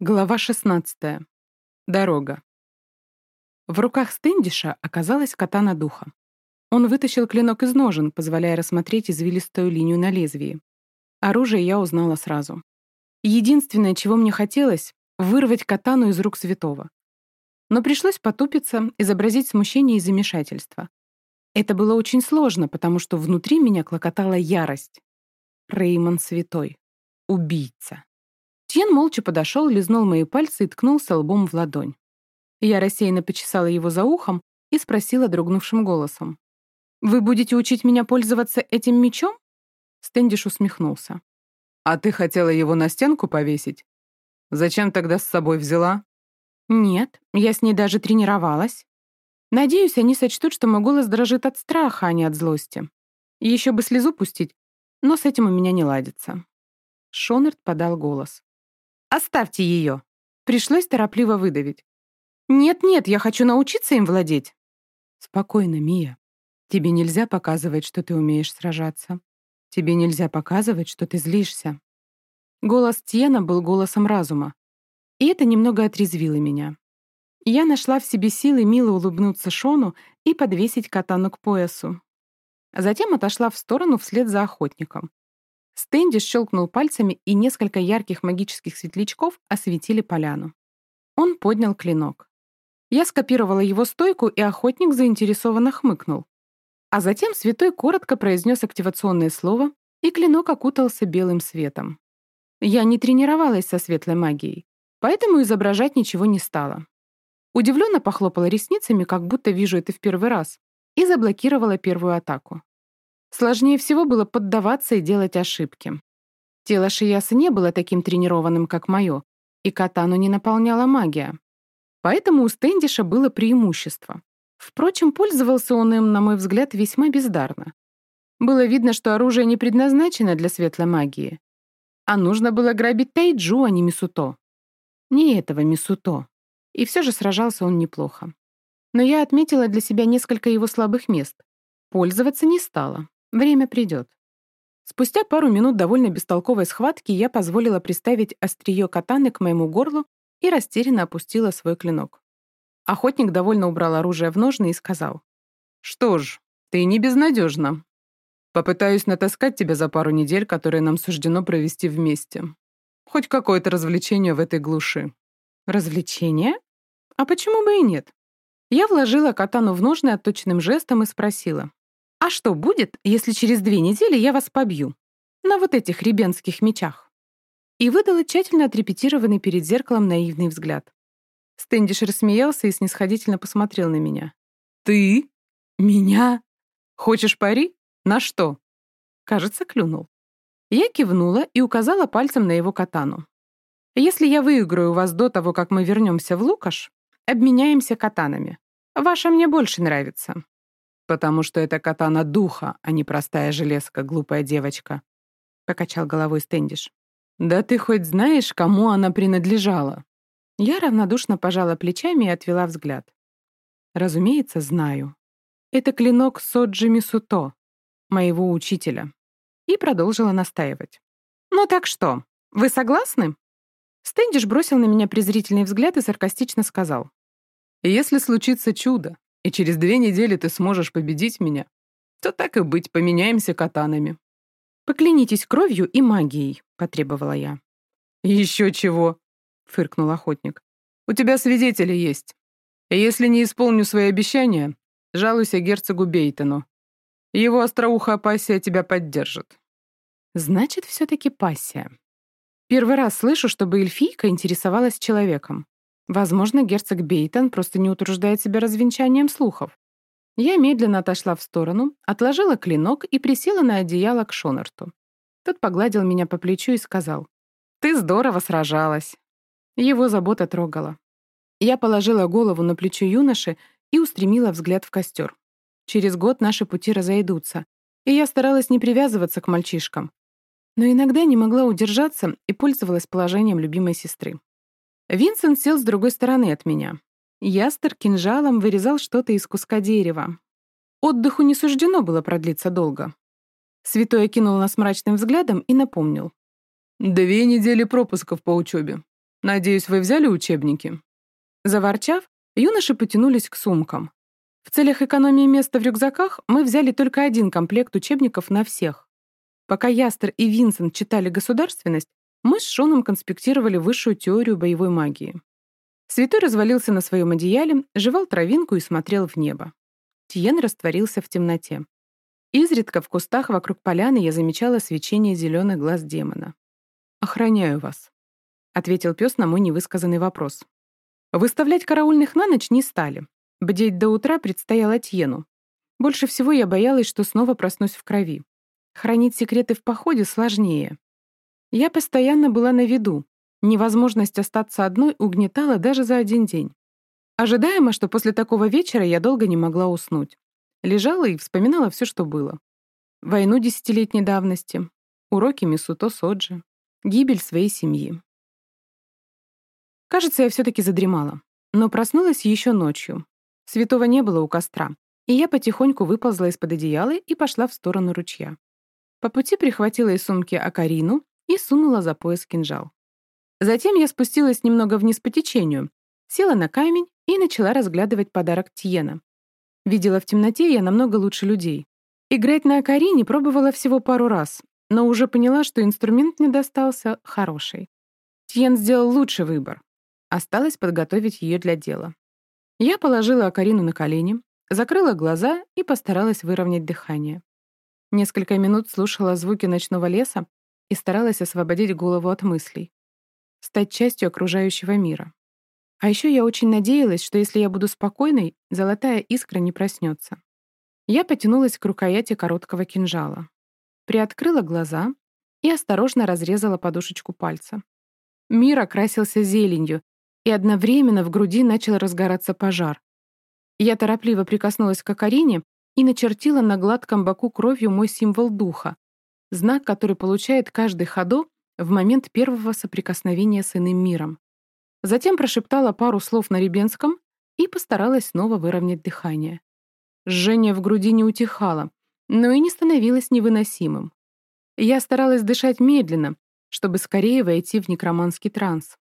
Глава 16. Дорога. В руках Стендиша оказалась катана духа. Он вытащил клинок из ножен, позволяя рассмотреть извилистую линию на лезвии. Оружие я узнала сразу. Единственное, чего мне хотелось — вырвать катану из рук святого. Но пришлось потупиться, изобразить смущение и замешательство. Это было очень сложно, потому что внутри меня клокотала ярость. Реймон Святой. Убийца. Тьен молча подошел, лизнул мои пальцы и ткнулся лбом в ладонь. Я рассеянно почесала его за ухом и спросила дрогнувшим голосом. «Вы будете учить меня пользоваться этим мечом?» Стэндиш усмехнулся. «А ты хотела его на стенку повесить? Зачем тогда с собой взяла?» «Нет, я с ней даже тренировалась. Надеюсь, они сочтут, что мой голос дрожит от страха, а не от злости. Еще бы слезу пустить, но с этим у меня не ладится». Шонард подал голос. Оставьте ее!» Пришлось торопливо выдавить. «Нет-нет, я хочу научиться им владеть!» «Спокойно, Мия. Тебе нельзя показывать, что ты умеешь сражаться. Тебе нельзя показывать, что ты злишься». Голос Тьена был голосом разума. И это немного отрезвило меня. Я нашла в себе силы мило улыбнуться Шону и подвесить катану к поясу. Затем отошла в сторону вслед за охотником. Стэнди щелкнул пальцами, и несколько ярких магических светлячков осветили поляну. Он поднял клинок. Я скопировала его стойку, и охотник заинтересованно хмыкнул. А затем святой коротко произнес активационное слово, и клинок окутался белым светом. Я не тренировалась со светлой магией, поэтому изображать ничего не стала. Удивленно похлопала ресницами, как будто вижу это в первый раз, и заблокировала первую атаку. Сложнее всего было поддаваться и делать ошибки. Тело Шияса не было таким тренированным, как мое, и катану не наполняла магия. Поэтому у Стэндиша было преимущество. Впрочем, пользовался он им, на мой взгляд, весьма бездарно. Было видно, что оружие не предназначено для светлой магии. А нужно было грабить Тайджу, а не Мисуто. Не этого Мисуто. И все же сражался он неплохо. Но я отметила для себя несколько его слабых мест. Пользоваться не стала. Время придет. Спустя пару минут довольно бестолковой схватки я позволила приставить острие катаны к моему горлу и растерянно опустила свой клинок. Охотник довольно убрал оружие в ножны и сказал. «Что ж, ты не безнадежна. Попытаюсь натаскать тебя за пару недель, которые нам суждено провести вместе. Хоть какое-то развлечение в этой глуши». «Развлечение? А почему бы и нет?» Я вложила катану в ножны отточенным жестом и спросила. А что будет, если через две недели я вас побью? На вот этих ребенских мечах. И выдала тщательно отрепетированный перед зеркалом наивный взгляд. Стэндиш рассмеялся и снисходительно посмотрел на меня. «Ты? Меня? Хочешь пари? На что?» Кажется, клюнул. Я кивнула и указала пальцем на его катану. «Если я выиграю вас до того, как мы вернемся в Лукаш, обменяемся катанами. Ваша мне больше нравится». «Потому что это катана духа, а не простая железка, глупая девочка», — покачал головой Стэндиш. «Да ты хоть знаешь, кому она принадлежала?» Я равнодушно пожала плечами и отвела взгляд. «Разумеется, знаю. Это клинок Соджи Мисуто, моего учителя». И продолжила настаивать. «Ну так что, вы согласны?» Стэндиш бросил на меня презрительный взгляд и саркастично сказал. «Если случится чудо, и через две недели ты сможешь победить меня, то так и быть, поменяемся катанами». «Поклянитесь кровью и магией», — потребовала я. «Еще чего», — фыркнул охотник. «У тебя свидетели есть. И если не исполню свои обещания, жалуйся герцогу Бейтону. Его остроухая пассия тебя поддержит». «Значит, все-таки пассия. Первый раз слышу, чтобы эльфийка интересовалась человеком. Возможно, герцог Бейтон просто не утруждает себя развенчанием слухов. Я медленно отошла в сторону, отложила клинок и присела на одеяло к Шонарту. Тот погладил меня по плечу и сказал, «Ты здорово сражалась». Его забота трогала. Я положила голову на плечо юноши и устремила взгляд в костер. Через год наши пути разойдутся, и я старалась не привязываться к мальчишкам. Но иногда не могла удержаться и пользовалась положением любимой сестры. Винсент сел с другой стороны от меня. Ястер кинжалом вырезал что-то из куска дерева. Отдыху не суждено было продлиться долго. Святой окинул нас мрачным взглядом и напомнил. «Две недели пропусков по учебе. Надеюсь, вы взяли учебники?» Заворчав, юноши потянулись к сумкам. В целях экономии места в рюкзаках мы взяли только один комплект учебников на всех. Пока Ястер и Винсент читали государственность, мы с Шоном конспектировали высшую теорию боевой магии. Святой развалился на своем одеяле, жевал травинку и смотрел в небо. Тиен растворился в темноте. Изредка в кустах вокруг поляны я замечала свечение зеленых глаз демона. «Охраняю вас», — ответил пес на мой невысказанный вопрос. Выставлять караульных на ночь не стали. Бдеть до утра предстояло Тьену. Больше всего я боялась, что снова проснусь в крови. Хранить секреты в походе сложнее. Я постоянно была на виду. Невозможность остаться одной угнетала даже за один день. Ожидаемо, что после такого вечера я долго не могла уснуть. Лежала и вспоминала все, что было. Войну десятилетней давности, уроки Мисуто Соджи, гибель своей семьи. Кажется, я все-таки задремала, но проснулась еще ночью. Святого не было у костра, и я потихоньку выползла из-под одеяла и пошла в сторону ручья. По пути прихватила из сумки Акарину и сунула за пояс кинжал. Затем я спустилась немного вниз по течению, села на камень и начала разглядывать подарок Тиена. Видела в темноте я намного лучше людей. Играть на Акарине пробовала всего пару раз, но уже поняла, что инструмент мне достался хороший. Тиен сделал лучший выбор. Осталось подготовить ее для дела. Я положила Акарину на колени, закрыла глаза и постаралась выровнять дыхание. Несколько минут слушала звуки ночного леса и старалась освободить голову от мыслей. Стать частью окружающего мира. А еще я очень надеялась, что если я буду спокойной, золотая искра не проснется. Я потянулась к рукояти короткого кинжала. Приоткрыла глаза и осторожно разрезала подушечку пальца. Мир окрасился зеленью, и одновременно в груди начал разгораться пожар. Я торопливо прикоснулась к Акарине и начертила на гладком боку кровью мой символ духа, знак, который получает каждый ходо в момент первого соприкосновения с иным миром. Затем прошептала пару слов на ребенском и постаралась снова выровнять дыхание. Жжение в груди не утихало, но и не становилось невыносимым. Я старалась дышать медленно, чтобы скорее войти в некроманский транс.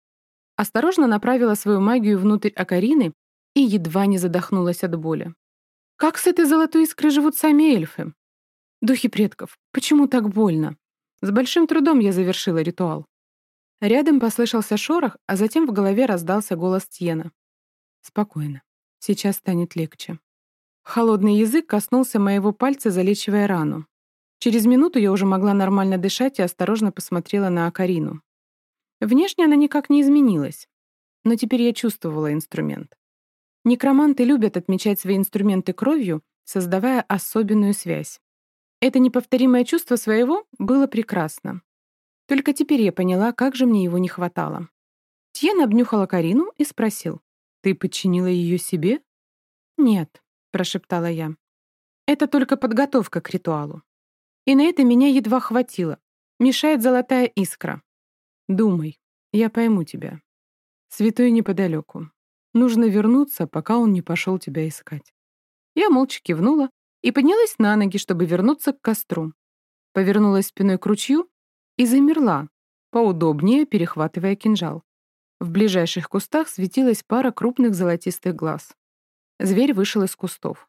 Осторожно направила свою магию внутрь Акарины и едва не задохнулась от боли. Как с этой золотой искрой живут сами эльфы? Духи предков, почему так больно? С большим трудом я завершила ритуал. Рядом послышался шорох, а затем в голове раздался голос Тьена. «Спокойно. Сейчас станет легче». Холодный язык коснулся моего пальца, залечивая рану. Через минуту я уже могла нормально дышать и осторожно посмотрела на Акарину. Внешне она никак не изменилась, но теперь я чувствовала инструмент. Некроманты любят отмечать свои инструменты кровью, создавая особенную связь. Это неповторимое чувство своего было прекрасно. Только теперь я поняла, как же мне его не хватало. Тьен обнюхала Карину и спросил, «Ты подчинила ее себе?» «Нет», — прошептала я. «Это только подготовка к ритуалу. И на это меня едва хватило. Мешает золотая искра. Думай, я пойму тебя. Святой неподалеку. Нужно вернуться, пока он не пошел тебя искать. Я молча кивнула и поднялась на ноги, чтобы вернуться к костру. Повернулась спиной к ручью и замерла, поудобнее перехватывая кинжал. В ближайших кустах светилась пара крупных золотистых глаз. Зверь вышел из кустов.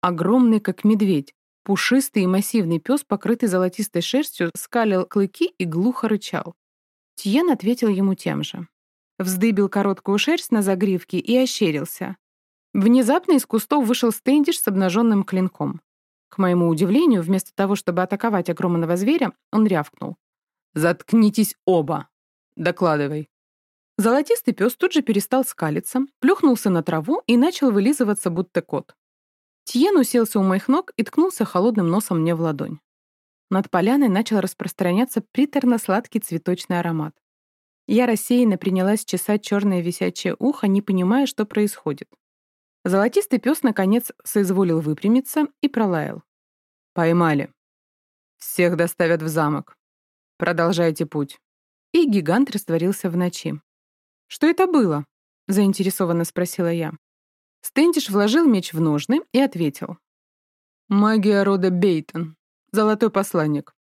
Огромный, как медведь, пушистый и массивный пес, покрытый золотистой шерстью, скалил клыки и глухо рычал. Тиен ответил ему тем же вздыбил короткую шерсть на загривке и ощерился. Внезапно из кустов вышел Стендиш с обнаженным клинком. К моему удивлению, вместо того, чтобы атаковать огромного зверя, он рявкнул. «Заткнитесь оба! Докладывай!» Золотистый пес тут же перестал скалиться, плюхнулся на траву и начал вылизываться, будто кот. Тиен уселся у моих ног и ткнулся холодным носом мне в ладонь. Над поляной начал распространяться приторно-сладкий цветочный аромат. Я рассеянно принялась чесать черное висячее ухо, не понимая, что происходит. Золотистый пес, наконец, соизволил выпрямиться и пролаял. «Поймали. Всех доставят в замок. Продолжайте путь». И гигант растворился в ночи. «Что это было?» — заинтересованно спросила я. Стендиш вложил меч в ножны и ответил. «Магия рода Бейтон. Золотой посланник.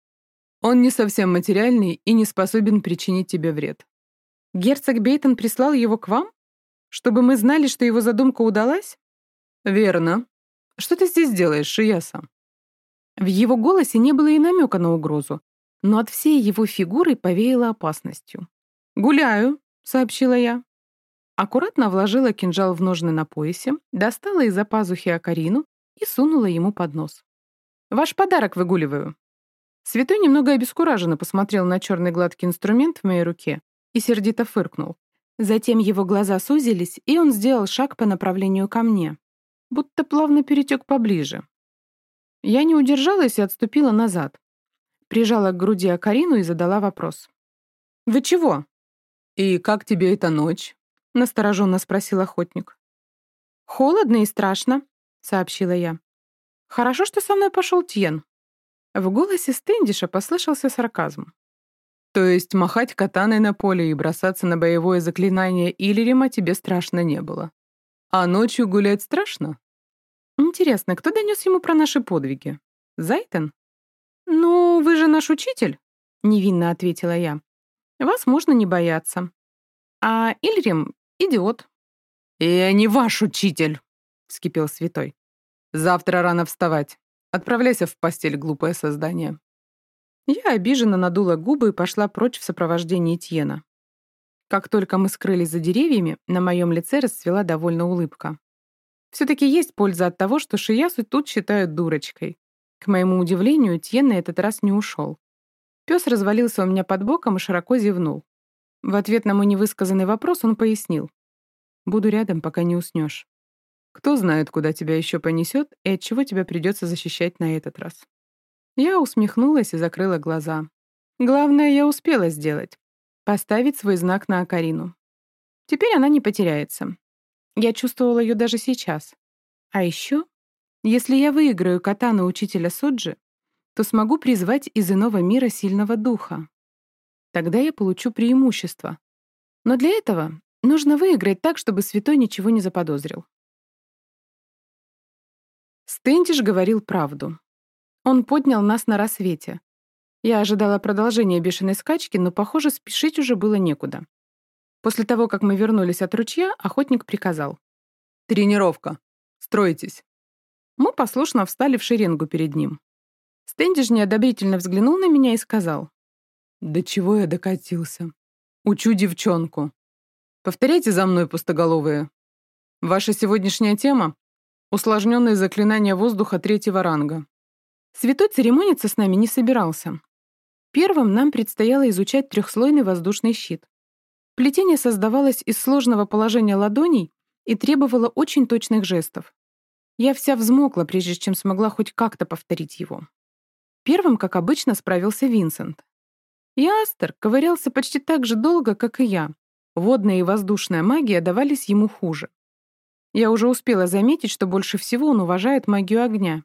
Он не совсем материальный и не способен причинить тебе вред. Герцог Бейтон прислал его к вам? Чтобы мы знали, что его задумка удалась? Верно. Что ты здесь делаешь, Шияса? В его голосе не было и намека на угрозу, но от всей его фигуры повеяло опасностью. «Гуляю», — сообщила я. Аккуратно вложила кинжал в ножны на поясе, достала из-за пазухи Акарину и сунула ему под нос. «Ваш подарок выгуливаю». Святой немного обескураженно посмотрел на черный гладкий инструмент в моей руке и сердито фыркнул. Затем его глаза сузились, и он сделал шаг по направлению ко мне, будто плавно перетек поближе. Я не удержалась и отступила назад. Прижала к груди Акарину и задала вопрос. «Вы чего?» «И как тебе эта ночь?» — настороженно спросил охотник. «Холодно и страшно», — сообщила я. «Хорошо, что со мной пошел Тьен». В голосе Стэндиша послышался сарказм. «То есть махать катаной на поле и бросаться на боевое заклинание Иллирима тебе страшно не было? А ночью гулять страшно?» «Интересно, кто донес ему про наши подвиги? Зайтен?» «Ну, вы же наш учитель», — невинно ответила я. «Вас можно не бояться. А Ильрим — идиот». «Я не ваш учитель», — вскипел святой. «Завтра рано вставать. Отправляйся в постель, глупое создание». Я обиженно надула губы и пошла прочь в сопровождении Тьена. Как только мы скрылись за деревьями, на моем лице расцвела довольно улыбка. Все-таки есть польза от того, что Шиясу тут считают дурочкой. К моему удивлению, Тьен на этот раз не ушел. Пес развалился у меня под боком и широко зевнул. В ответ на мой невысказанный вопрос он пояснил. «Буду рядом, пока не уснешь. Кто знает, куда тебя еще понесет и от чего тебя придется защищать на этот раз». Я усмехнулась и закрыла глаза. Главное, я успела сделать. Поставить свой знак на Акарину. Теперь она не потеряется. Я чувствовала ее даже сейчас. А еще, если я выиграю катану учителя Соджи, то смогу призвать из иного мира сильного духа. Тогда я получу преимущество. Но для этого нужно выиграть так, чтобы святой ничего не заподозрил. Стентиш говорил правду. Он поднял нас на рассвете. Я ожидала продолжения бешеной скачки, но, похоже, спешить уже было некуда. После того, как мы вернулись от ручья, охотник приказал. «Тренировка. Стройтесь». Мы послушно встали в шеренгу перед ним. Стэндиш неодобрительно взглянул на меня и сказал. «До чего я докатился? Учу девчонку. Повторяйте за мной, пустоголовые. Ваша сегодняшняя тема — усложненные заклинания воздуха третьего ранга». Святой церемониться с нами не собирался. Первым нам предстояло изучать трехслойный воздушный щит. Плетение создавалось из сложного положения ладоней и требовало очень точных жестов. Я вся взмокла, прежде чем смогла хоть как-то повторить его. Первым, как обычно, справился Винсент. И Астер ковырялся почти так же долго, как и я. Водная и воздушная магия давались ему хуже. Я уже успела заметить, что больше всего он уважает магию огня.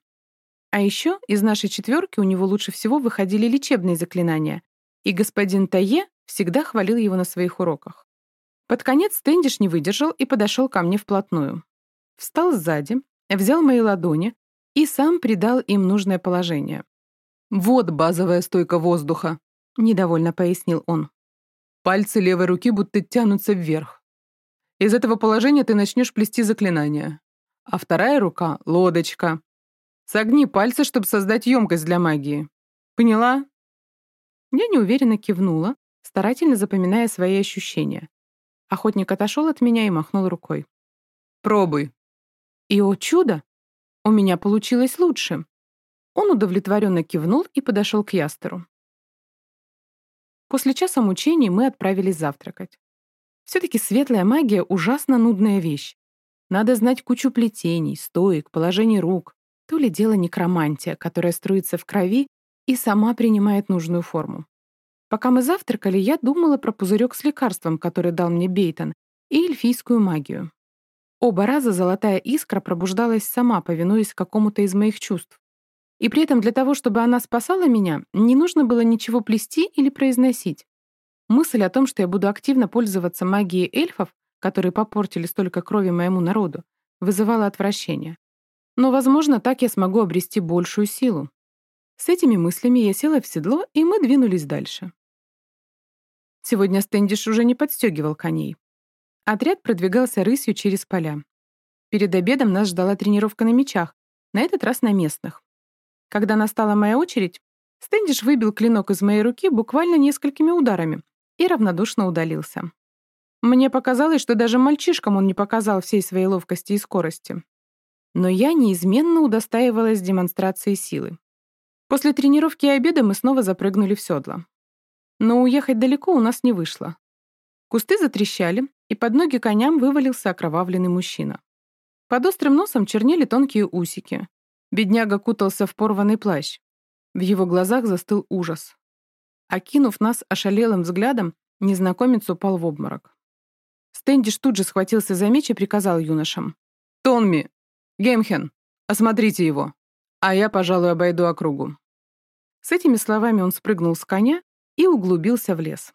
А еще из нашей четверки у него лучше всего выходили лечебные заклинания, и господин Тае Всегда хвалил его на своих уроках. Под конец Стэндиш не выдержал и подошел ко мне вплотную. Встал сзади, взял мои ладони и сам придал им нужное положение. «Вот базовая стойка воздуха», — недовольно пояснил он. «Пальцы левой руки будто тянутся вверх. Из этого положения ты начнешь плести заклинания. А вторая рука — лодочка. Согни пальцы, чтобы создать емкость для магии. Поняла?» Я неуверенно кивнула, старательно запоминая свои ощущения. Охотник отошел от меня и махнул рукой. «Пробуй». И, о чудо, у меня получилось лучше. Он удовлетворенно кивнул и подошел к Ястеру. После часа мучений мы отправились завтракать. Все-таки светлая магия — ужасно нудная вещь. Надо знать кучу плетений, стоек, положений рук. То ли дело некромантия, которая струится в крови и сама принимает нужную форму. Пока мы завтракали, я думала про пузырек с лекарством, который дал мне Бейтон, и эльфийскую магию. Оба раза золотая искра пробуждалась сама, повинуясь какому-то из моих чувств. И при этом для того, чтобы она спасала меня, не нужно было ничего плести или произносить. Мысль о том, что я буду активно пользоваться магией эльфов, которые попортили столько крови моему народу, вызывала отвращение. Но, возможно, так я смогу обрести большую силу. С этими мыслями я села в седло, и мы двинулись дальше. Сегодня Стэндиш уже не подстегивал коней. Отряд продвигался рысью через поля. Перед обедом нас ждала тренировка на мечах, на этот раз на местных. Когда настала моя очередь, Стэндиш выбил клинок из моей руки буквально несколькими ударами и равнодушно удалился. Мне показалось, что даже мальчишкам он не показал всей своей ловкости и скорости. Но я неизменно удостаивалась демонстрации силы. После тренировки и обеда мы снова запрыгнули в седло. Но уехать далеко у нас не вышло. Кусты затрещали, и под ноги коням вывалился окровавленный мужчина. Под острым носом чернели тонкие усики. Бедняга кутался в порванный плащ. В его глазах застыл ужас. Окинув нас ошалелым взглядом, незнакомец упал в обморок. Стэндиш тут же схватился за меч и приказал юношам. «Тонми! Геймхен! Осмотрите его! А я, пожалуй, обойду округу». С этими словами он спрыгнул с коня и углубился в лес.